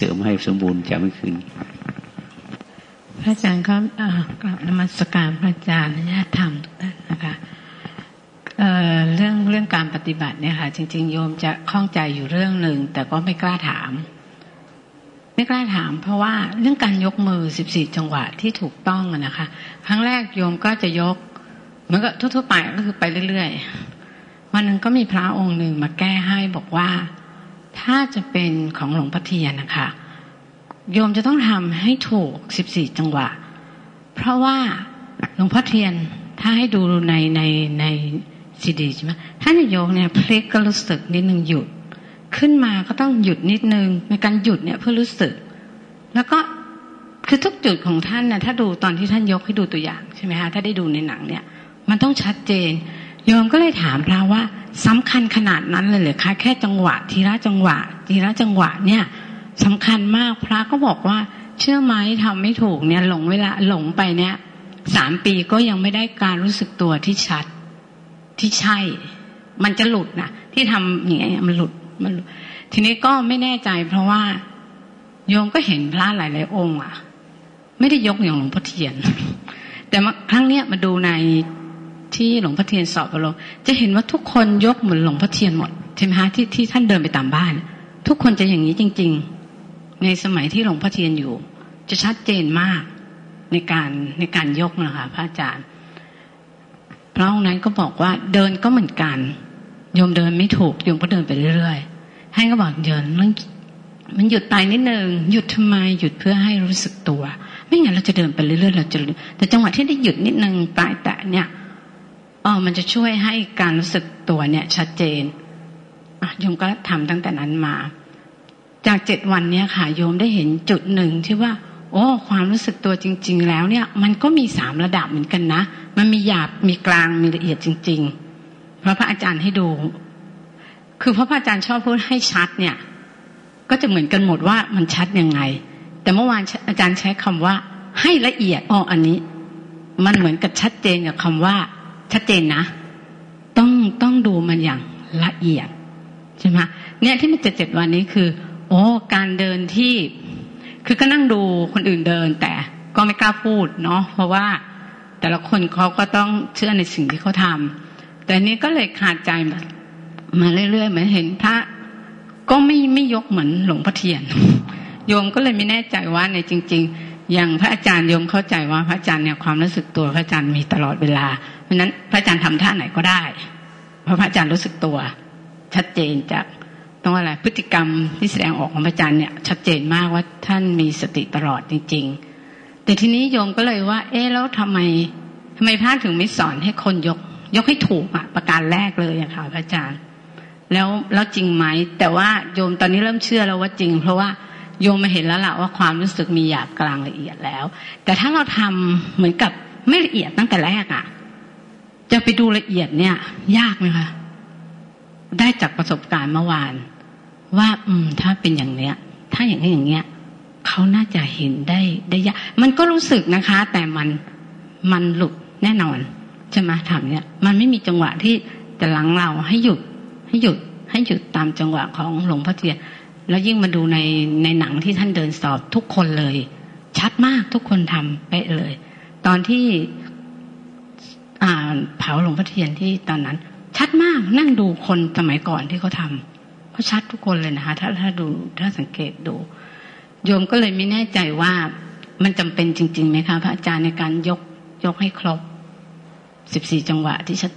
เสริมให้สมบูรณ์จะไม่ขึ้นพระอาจารย์ก็กลับนมัสการพระอาจารย์ญาติธรรมทุกท่านนะคะเเรื่องเรื่องการปฏิบัติเนี่ยค่ะจริง ๆ โยมจะข้องใจอยู่เรื่องหนึ่งแต่ก็ไม่กล้าถาม ไม่กล้าถาม เพราะว่าเรื่องการยกมือสิบสี่จังหวะที่ถูกต้องนะคะ ครั้งแรกโยมก็จะยกมันก็ทั่วๆไปก็คือไปเรื่อยๆวันหนึ่งก็มีพระองค์หนึ่งมาแก้ให้บอกว่า ถ้าจะเป็นของหลวงพ่อเทียนนะคะ โยมจะต้องทำให้ถูกสิบสี่จังหวะ เพราะว่าหลวงพ่อเทียนถ้าให้ดูในในในซีดีใช่ไหมถ้าในโยกเนี่ยพลิกก็รู้สึกนิดนึงหยุด ขึ้นมาก็ต้องหยุดนิดนึงในการหยุดเนี่ยเพื่อรู้สึก แล้วก็คือทุกจุดของท่านนะถ้าดูตอนที่ท่านยกให้ดูตัวอย่างใช่ไหมคะถ้าได้ดูในหนังเนี่ย มันต้องชัดเจน โยมก็เลยถามพระว่า สำคัญขนาดนั้นเลยเหรอคะแค่จังหวะทีละจังหวะ ทีละจังหวะเนี่ยสำคัญมากพระก็บอกว่า เชื่อไหมทำไม่ถูกเนี่ย หลงเวลาหลงไปเนี่ยสามปีก็ยังไม่ได้การรู้สึกตัวที่ชัดที่ใช่ มันจะหลุดนะที่ทำอย่างเงี้ยมันหลุดมันหลุด ทีนี้ก็ไม่แน่ใจ เพราะว่า โยมก็เห็นพระหลายๆองค์ อะ ไม่ได้ยกอย่างหลวงพ่อเทียน แต่ครั้งเนี้ยมาดูใน ที่หลวงพ่อเทียนสอบอารมณ์จะเห็นว่าทุกคนยกเหมือนหลวงพ่อเทียนหมดใช่ไหมคะที่ที่ท่านเดินไปตามบ้าน ทุกคนจะอย่างนี้จริง ๆ ในสมัยที่หลวงพ่อเทียนอยู่ จะชัดเจนมากในการในการยกนะคะพระอาจารย์พระองค์นั้นก็บอกว่าเดินก็เหมือนกันโยมเดินไม่ถูกโยมก็เดินไปเรื่อยๆท่านก็บอกเดินมันมันหยุดไปนิดนึงหยุดทำไมหยุดเพื่อให้รู้สึกตัว ไม่งั้นเราจะเดินไปเรื่อยๆเราจะแต่จังหวะที่ได้หยุดนิดนึงปลายแตะเนี่ย อ๋อมันจะช่วยให้การรู้สึกตัวเนี่ย ชัดเจนโยมก็ทำตั้งแต่นั้นมา จากเจ็ดวันเนี้ยค่ะ โยมได้เห็นจุดหนึ่งที่ว่า โอ้ ความรู้สึกตัวจริง ๆ แล้วเนี่ย มันก็มีสามระดับเหมือนกันนะ มันมีหยาบมีกลางมีละเอียดจริง ๆ เพราะพระอาจารย์ให้ดู คือพระอาจารย์ชอบพูดให้ชัดเนี่ย ก็จะเหมือนกันหมดว่ามันชัดยังไง แต่เมื่อวานอาจารย์ใช้คำว่า ให้ละเอียดอ๋ออันนี้ มันเหมือนกับชัดเจนกับคำว่า ชัดเจนนะ ต้องต้องดูมันอย่างละเอียดใช่ไหมเนี่ยที่มันจะเจ็ดวันนี้คือโอ้การเดินที่ คือก็นั่งดูคนอื่นเดิน แต่ก็ไม่กล้าพูดเนาะเพราะว่าแต่ละคนเขาก็ต้องเชื่อในสิ่งที่เขาทาแต่นี้ก็เลยขาดใจมามาเรื่อยๆเหมือนเห็นพระ ก็ไม่ไม่ยกเหมือนหลวงพ่อเทียน โยมก็เลยไม่แน่ใจว่าในจริง ๆ อย่างพระอาจารย์โยมเข้าใจว่าพระอาจารย์เนี่ยความรู้สึกตัวพระอาจารย์มีตลอดเวลา เพราะนั้นพระอาจารย์ทำท่าไหนก็ได้ เพราะพระอาจารย์รู้สึกตัว ชัดเจนจากต้องอะไรพฤติกรรมที่แสดงออกของพระอาจารย์เนี่ยชัดเจนมากว่าท่านมีสติตลอดจริง ๆ แต่ทีนี้โยมก็เลยว่า เอ๊ะแล้วทำไมทำไมพระถึงไม่สอนให้คนยก ยกให้ถูกอะประการแรกเลยอะค่ะพระอาจารย์ แล้วแล้วจริงไหมแต่ว่าโยมตอนนี้เริ่มเชื่อแล้วว่าจริง เพราะว่า โยมมาเห็นแล้วล่ะว่าความรู้สึกมีหยาบกลางละเอียดแล้ว แต่ถ้าเราทำเหมือนกับไม่ละเอียดตั้งแต่แรกอะจะไปดูละเอียดเนี่ย ยากไหมคะได้จากประสบการณ์เมื่อวาน ว่า อืม ถ้าเป็นอย่างเนี้ย ถ้าอย่างนี้อย่างเงี้ยเขาน่าจะเห็นได้ได้ยากมันก็รู้สึกนะคะ แต่มันมันหลุดแน่นอนใช่ไหมถามเนี่ย มันไม่มีจังหวะที่จะหลังเราให้หยุดให้หยุดให้หยุดตามจังหวะของหลวงพ่อเทียน แล้วยิ่งมาดูในในหนังที่ท่านเดินสอบทุกคนเลย ชัดมากทุกคนทำเป๊ะเลย ตอนที่อ่าเผาหลวงพ่อเทียนที่ตอนนั้น ชัดมากนั่งดูคนสมัยก่อนที่เขาทำเขาชัดทุกคนเลยนะคะ ถ้าถ้าดูถ้าสังเกตดู โยมก็เลยไม่แน่ใจว่ามันจำเป็นจริงๆไหมคะพระอาจารย์ในการยกยกให้ครบสิบสี่จังหวะที่ชัด